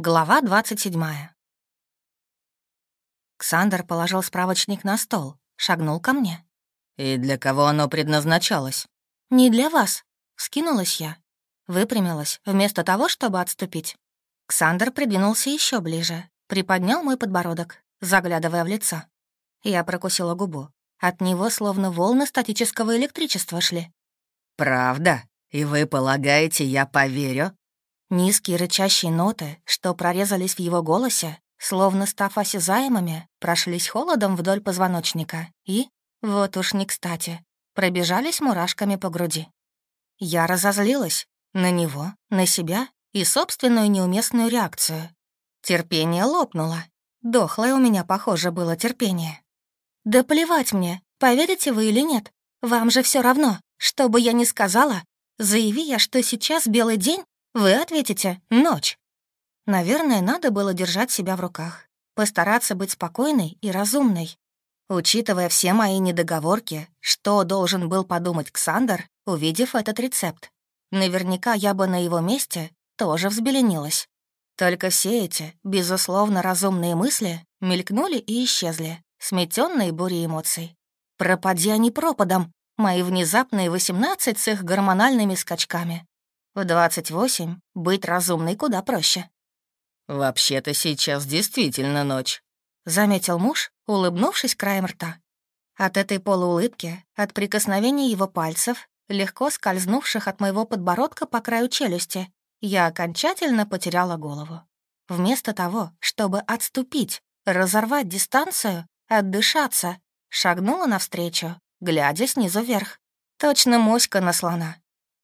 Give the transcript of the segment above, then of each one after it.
Глава 27. Ксандер положил справочник на стол, шагнул ко мне. «И для кого оно предназначалось?» «Не для вас», — скинулась я. Выпрямилась, вместо того, чтобы отступить. Ксандер придвинулся еще ближе, приподнял мой подбородок, заглядывая в лицо. Я прокусила губу. От него словно волны статического электричества шли. «Правда? И вы полагаете, я поверю?» Низкие рычащие ноты, что прорезались в его голосе, словно став осязаемыми, прошлись холодом вдоль позвоночника и, вот уж не кстати, пробежались мурашками по груди. Я разозлилась на него, на себя и собственную неуместную реакцию. Терпение лопнуло. Дохлое у меня, похоже, было терпение. «Да плевать мне, поверите вы или нет. Вам же все равно, что бы я ни сказала, заяви я, что сейчас белый день, вы ответите «ночь». Наверное, надо было держать себя в руках, постараться быть спокойной и разумной. Учитывая все мои недоговорки, что должен был подумать Ксандр, увидев этот рецепт? Наверняка я бы на его месте тоже взбеленилась. Только все эти, безусловно, разумные мысли мелькнули и исчезли, сметенные бурей эмоций. Пропади они пропадом, мои внезапные 18 с их гормональными скачками. В 28 быть разумной куда проще». «Вообще-то сейчас действительно ночь», — заметил муж, улыбнувшись краем рта. От этой полуулыбки, от прикосновений его пальцев, легко скользнувших от моего подбородка по краю челюсти, я окончательно потеряла голову. Вместо того, чтобы отступить, разорвать дистанцию, отдышаться, шагнула навстречу, глядя снизу вверх. Точно моська на слона.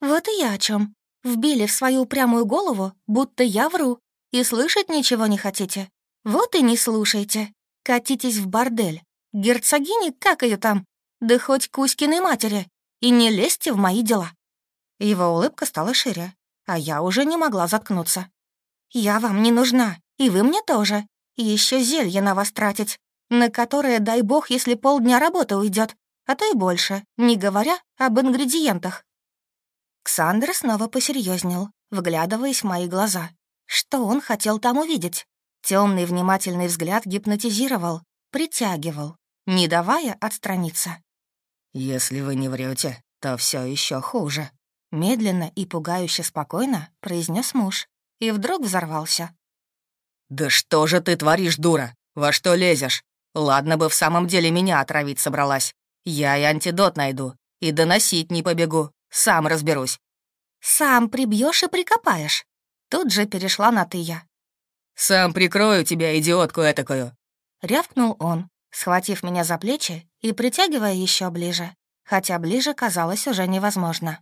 Вот и я о чем вбили в свою упрямую голову, будто я вру, и слышать ничего не хотите. Вот и не слушайте. Катитесь в бордель. Герцогини, как ее там? Да хоть Кузькиной матери. И не лезьте в мои дела». Его улыбка стала шире, а я уже не могла заткнуться. «Я вам не нужна, и вы мне тоже. Еще зелье на вас тратить, на которое, дай бог, если полдня работы уйдет, а то и больше, не говоря об ингредиентах. Ксандра снова посерьезнел, вглядываясь в мои глаза. Что он хотел там увидеть? Темный внимательный взгляд гипнотизировал, притягивал, не давая отстраниться. «Если вы не врете, то все еще хуже», — медленно и пугающе спокойно произнес муж и вдруг взорвался. «Да что же ты творишь, дура? Во что лезешь? Ладно бы в самом деле меня отравить собралась. Я и антидот найду, и доносить не побегу. Сам разберусь». «Сам прибьешь и прикопаешь». Тут же перешла на «ты» я. «Сам прикрою тебя, идиотку этакую», — рявкнул он, схватив меня за плечи и притягивая еще ближе, хотя ближе казалось уже невозможно.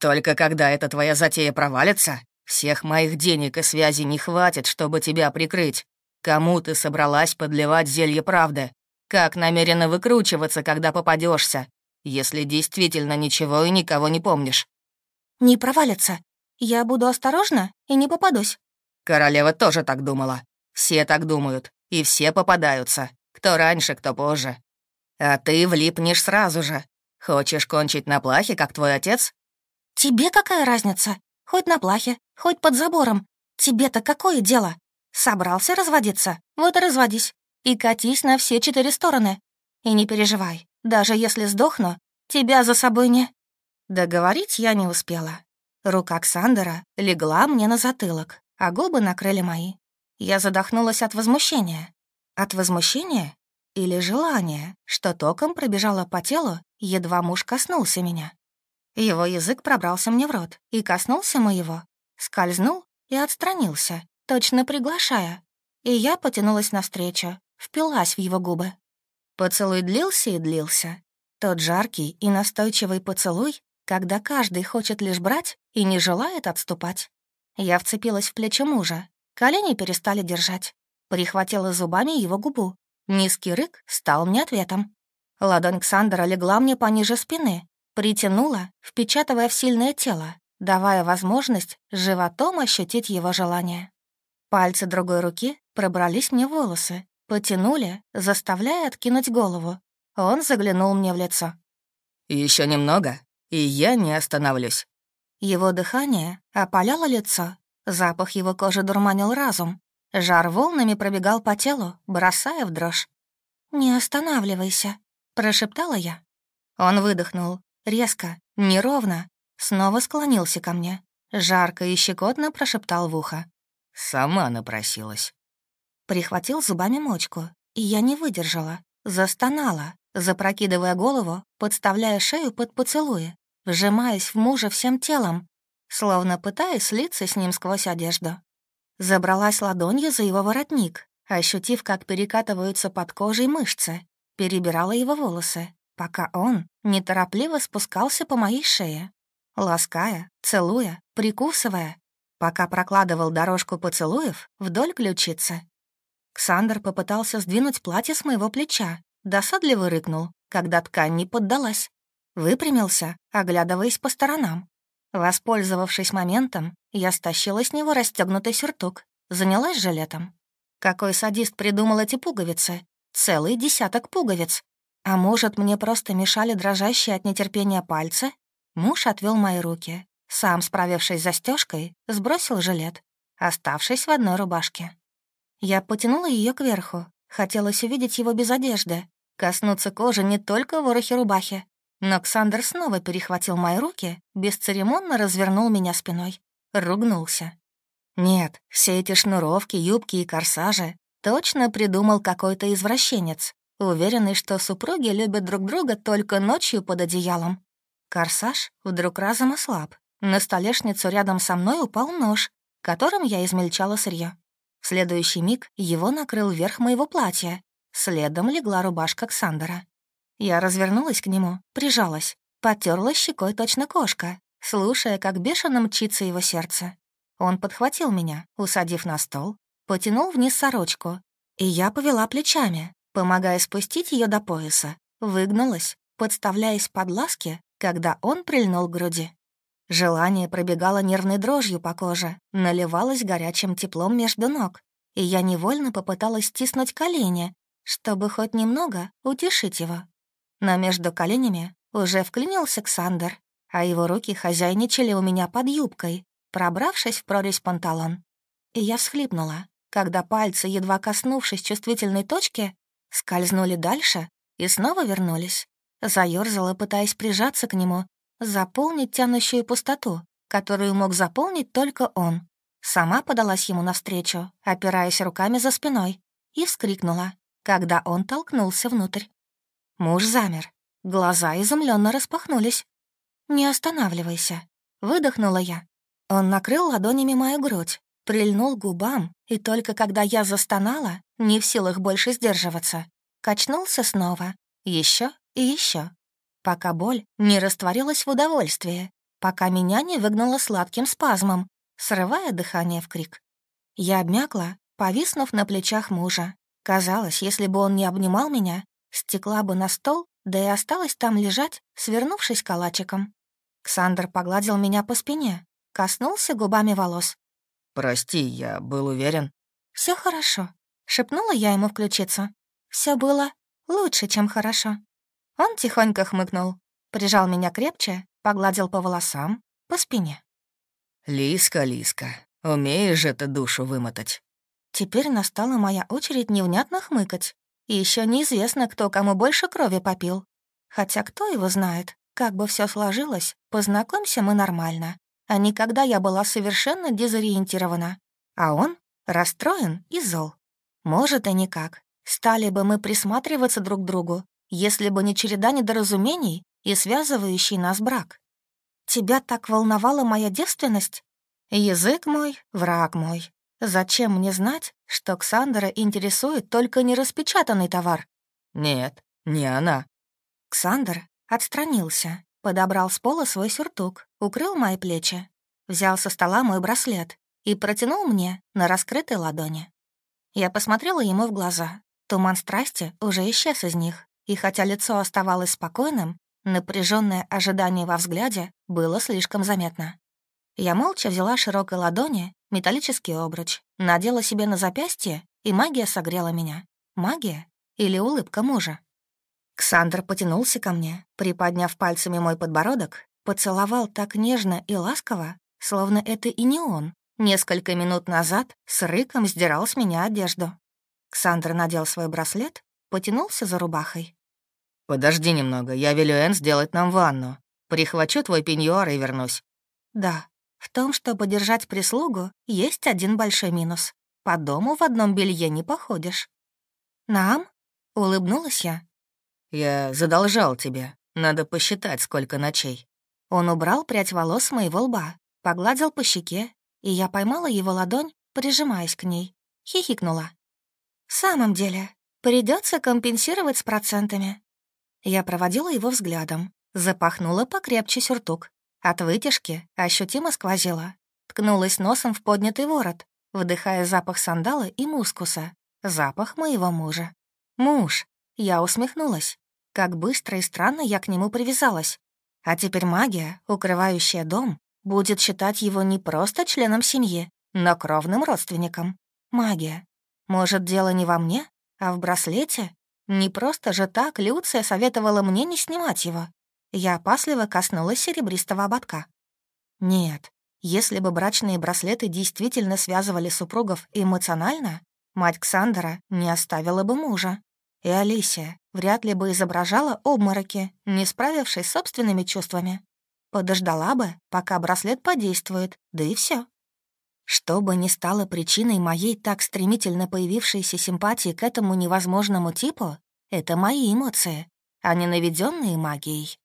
«Только когда эта твоя затея провалится, всех моих денег и связей не хватит, чтобы тебя прикрыть. Кому ты собралась подливать зелье правды? Как намерена выкручиваться, когда попадешься? если действительно ничего и никого не помнишь». «Не провалится. Я буду осторожна и не попадусь». Королева тоже так думала. Все так думают, и все попадаются. Кто раньше, кто позже. А ты влипнешь сразу же. Хочешь кончить на плахе, как твой отец? Тебе какая разница? Хоть на плахе, хоть под забором. Тебе-то какое дело? Собрался разводиться? Вот и разводись. И катись на все четыре стороны. И не переживай, даже если сдохну, тебя за собой не...» Договорить я не успела. Рука Оксандера легла мне на затылок, а губы накрыли мои. Я задохнулась от возмущения. От возмущения или желания, что током пробежало по телу, едва муж коснулся меня. Его язык пробрался мне в рот и коснулся моего. Скользнул и отстранился, точно приглашая. И я потянулась навстречу, впилась в его губы. Поцелуй длился и длился. Тот жаркий и настойчивый поцелуй, когда каждый хочет лишь брать и не желает отступать. Я вцепилась в плечо мужа, колени перестали держать. Прихватила зубами его губу. Низкий рык стал мне ответом. Ладонь Ксандра легла мне пониже спины, притянула, впечатывая в сильное тело, давая возможность животом ощутить его желание. Пальцы другой руки пробрались мне в волосы, Потянули, заставляя откинуть голову. Он заглянул мне в лицо. Еще немного, и я не остановлюсь». Его дыхание опаляло лицо, запах его кожи дурманил разум. Жар волнами пробегал по телу, бросая в дрожь. «Не останавливайся», — прошептала я. Он выдохнул, резко, неровно, снова склонился ко мне. Жарко и щекотно прошептал в ухо. «Сама напросилась» прихватил зубами мочку, и я не выдержала, застонала, запрокидывая голову, подставляя шею под поцелуи, вжимаясь в мужа всем телом, словно пытаясь слиться с ним сквозь одежду. Забралась ладонью за его воротник, ощутив, как перекатываются под кожей мышцы, перебирала его волосы, пока он неторопливо спускался по моей шее, лаская, целуя, прикусывая, пока прокладывал дорожку поцелуев вдоль ключицы. Ксандр попытался сдвинуть платье с моего плеча, досадливо рыкнул, когда ткань не поддалась. Выпрямился, оглядываясь по сторонам. Воспользовавшись моментом, я стащила с него расстегнутый сюртук, занялась жилетом. Какой садист придумал эти пуговицы? Целый десяток пуговиц. А может, мне просто мешали дрожащие от нетерпения пальцы? Муж отвел мои руки. Сам, справившись с застежкой, сбросил жилет, оставшись в одной рубашке. Я потянула ее кверху. Хотелось увидеть его без одежды, коснуться кожи не только ворохи рубахи. Но Ксандр снова перехватил мои руки, бесцеремонно развернул меня спиной. Ругнулся. Нет, все эти шнуровки, юбки и корсажи точно придумал какой-то извращенец, уверенный, что супруги любят друг друга только ночью под одеялом. Корсаж вдруг разом ослаб. На столешницу рядом со мной упал нож, которым я измельчала сырье. Следующий миг его накрыл верх моего платья. Следом легла рубашка Ксандера. Я развернулась к нему, прижалась, потерла щекой точно кошка, слушая, как бешено мчится его сердце. Он подхватил меня, усадив на стол, потянул вниз сорочку, и я повела плечами, помогая спустить ее до пояса, выгнулась, подставляясь под ласки, когда он прильнул к груди. Желание пробегало нервной дрожью по коже, наливалось горячим теплом между ног, и я невольно попыталась стиснуть колени, чтобы хоть немного утешить его. Но между коленями уже вклинился Ксандр, а его руки хозяйничали у меня под юбкой, пробравшись в прорезь панталон. И я всхлипнула, когда пальцы, едва коснувшись чувствительной точки, скользнули дальше и снова вернулись. Заёрзала, пытаясь прижаться к нему, заполнить тянущую пустоту, которую мог заполнить только он. Сама подалась ему навстречу, опираясь руками за спиной, и вскрикнула, когда он толкнулся внутрь. Муж замер. Глаза изумленно распахнулись. «Не останавливайся», — выдохнула я. Он накрыл ладонями мою грудь, прильнул губам, и только когда я застонала, не в силах больше сдерживаться, качнулся снова, еще и еще, пока боль не растворилась в удовольствии, пока меня не выгнала сладким спазмом, срывая дыхание в крик. Я обмякла, повиснув на плечах мужа. Казалось, если бы он не обнимал меня, стекла бы на стол, да и осталась там лежать, свернувшись калачиком. Ксандр погладил меня по спине, коснулся губами волос. «Прости, я был уверен». Все хорошо», — шепнула я ему включиться. Все было лучше, чем хорошо». Он тихонько хмыкнул, прижал меня крепче, погладил по волосам, по спине. «Лиска, Лиска, умеешь же ты душу вымотать!» Теперь настала моя очередь невнятно хмыкать. И еще неизвестно, кто кому больше крови попил. Хотя кто его знает, как бы все сложилось, познакомься мы нормально. А никогда я была совершенно дезориентирована. А он расстроен и зол. Может, и никак. Стали бы мы присматриваться друг к другу, если бы не череда недоразумений и связывающий нас брак. Тебя так волновала моя девственность? Язык мой, враг мой. Зачем мне знать, что Ксандра интересует только нераспечатанный товар? Нет, не она. Ксандр отстранился, подобрал с пола свой сюртук, укрыл мои плечи, взял со стола мой браслет и протянул мне на раскрытой ладони. Я посмотрела ему в глаза. Туман страсти уже исчез из них, и хотя лицо оставалось спокойным, напряженное ожидание во взгляде было слишком заметно. Я молча взяла широкой ладони металлический обруч, надела себе на запястье, и магия согрела меня. Магия или улыбка мужа? Ксандр потянулся ко мне, приподняв пальцами мой подбородок, поцеловал так нежно и ласково, словно это и не он. Несколько минут назад с рыком сдирал с меня одежду. Ксандр надел свой браслет потянулся за рубахой. «Подожди немного, я велю Энн сделать нам ванну. Прихвачу твой пеньюар и вернусь». «Да, в том, чтобы держать прислугу, есть один большой минус. По дому в одном белье не походишь». «Нам?» — улыбнулась я. «Я задолжал тебе. Надо посчитать, сколько ночей». Он убрал прядь волос с моего лба, погладил по щеке, и я поймала его ладонь, прижимаясь к ней. Хихикнула. «В самом деле, Придется компенсировать с процентами». Я проводила его взглядом. Запахнула покрепче сюртук. От вытяжки ощутимо сквозила. Ткнулась носом в поднятый ворот, вдыхая запах сандала и мускуса. Запах моего мужа. «Муж!» Я усмехнулась. Как быстро и странно я к нему привязалась. А теперь магия, укрывающая дом, будет считать его не просто членом семьи, но кровным родственником. Магия. Может, дело не во мне, а в браслете? Не просто же так Люция советовала мне не снимать его. Я опасливо коснулась серебристого ободка. Нет, если бы брачные браслеты действительно связывали супругов эмоционально, мать Ксандра не оставила бы мужа. И Алисия вряд ли бы изображала обмороки, не справившись с собственными чувствами. Подождала бы, пока браслет подействует, да и все. Что бы ни стало причиной моей так стремительно появившейся симпатии к этому невозможному типу, это мои эмоции, а не наведенные магией.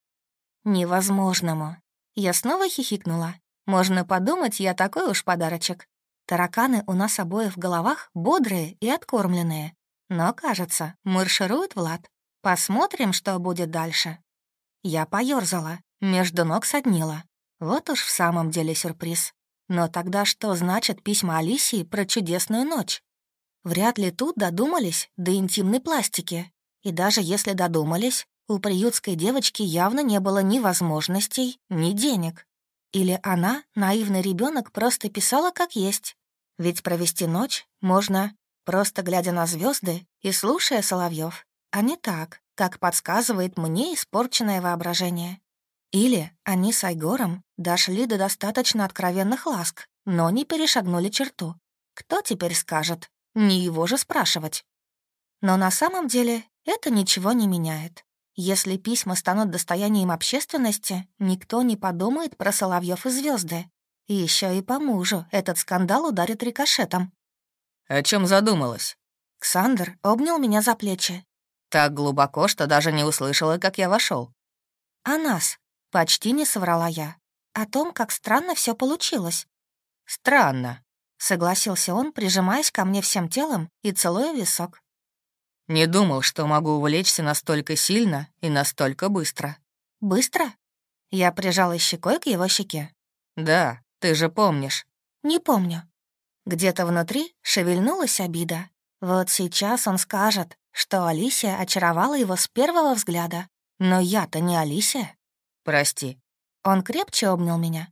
Невозможному. Я снова хихикнула. Можно подумать, я такой уж подарочек. Тараканы у нас обоих в головах бодрые и откормленные. Но, кажется, марширует Влад. Посмотрим, что будет дальше. Я поёрзала, между ног соднила. Вот уж в самом деле сюрприз. Но тогда что значит письма Алисии про чудесную ночь? Вряд ли тут додумались до интимной пластики. И даже если додумались, у приютской девочки явно не было ни возможностей, ни денег. Или она, наивный ребенок, просто писала как есть. Ведь провести ночь можно, просто глядя на звезды и слушая соловьев, а не так, как подсказывает мне испорченное воображение. Или они с Айгором дошли до достаточно откровенных ласк, но не перешагнули черту. Кто теперь скажет? Не его же спрашивать. Но на самом деле это ничего не меняет. Если письма станут достоянием общественности, никто не подумает про Соловьев и звезды. Еще и по мужу этот скандал ударит рикошетом. О чем задумалась? Ксандр обнял меня за плечи. Так глубоко, что даже не услышала, как я вошел. А нас, Почти не соврала я. О том, как странно все получилось. Странно, согласился он, прижимаясь ко мне всем телом и целуя висок. Не думал, что могу увлечься настолько сильно и настолько быстро. Быстро? Я прижала щекой к его щеке. Да, ты же помнишь. Не помню. Где-то внутри шевельнулась обида. Вот сейчас он скажет, что Алисия очаровала его с первого взгляда. Но я-то не Алисия. Прости. Он крепче обнял меня.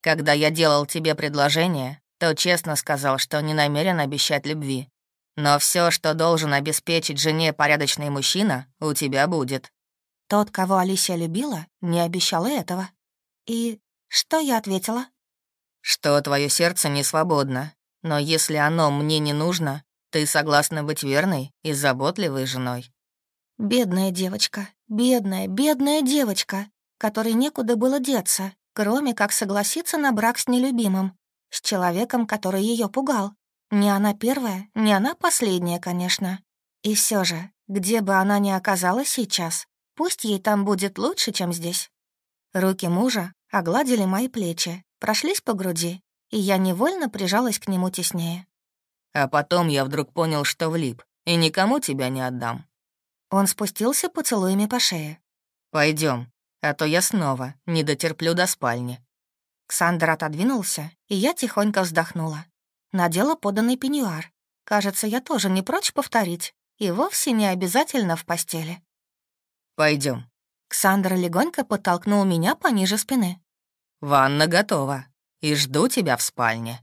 Когда я делал тебе предложение, то честно сказал, что не намерен обещать любви. Но все, что должен обеспечить жене порядочный мужчина, у тебя будет. Тот, кого Алисия любила, не обещал этого. И что я ответила? Что твое сердце не свободно, но если оно мне не нужно, ты согласна быть верной и заботливой женой. Бедная девочка, бедная, бедная девочка которой некуда было деться, кроме как согласиться на брак с нелюбимым, с человеком, который ее пугал. Не она первая, не она последняя, конечно. И все же, где бы она ни оказалась сейчас, пусть ей там будет лучше, чем здесь. Руки мужа огладили мои плечи, прошлись по груди, и я невольно прижалась к нему теснее. А потом я вдруг понял, что влип, и никому тебя не отдам. Он спустился поцелуями по шее. Пойдем, а то я снова не дотерплю до спальни». Ксандр отодвинулся, и я тихонько вздохнула. Надела поданный пеньюар. Кажется, я тоже не прочь повторить, и вовсе не обязательно в постели. Пойдем. Ксандр легонько подтолкнул меня пониже спины. «Ванна готова, и жду тебя в спальне».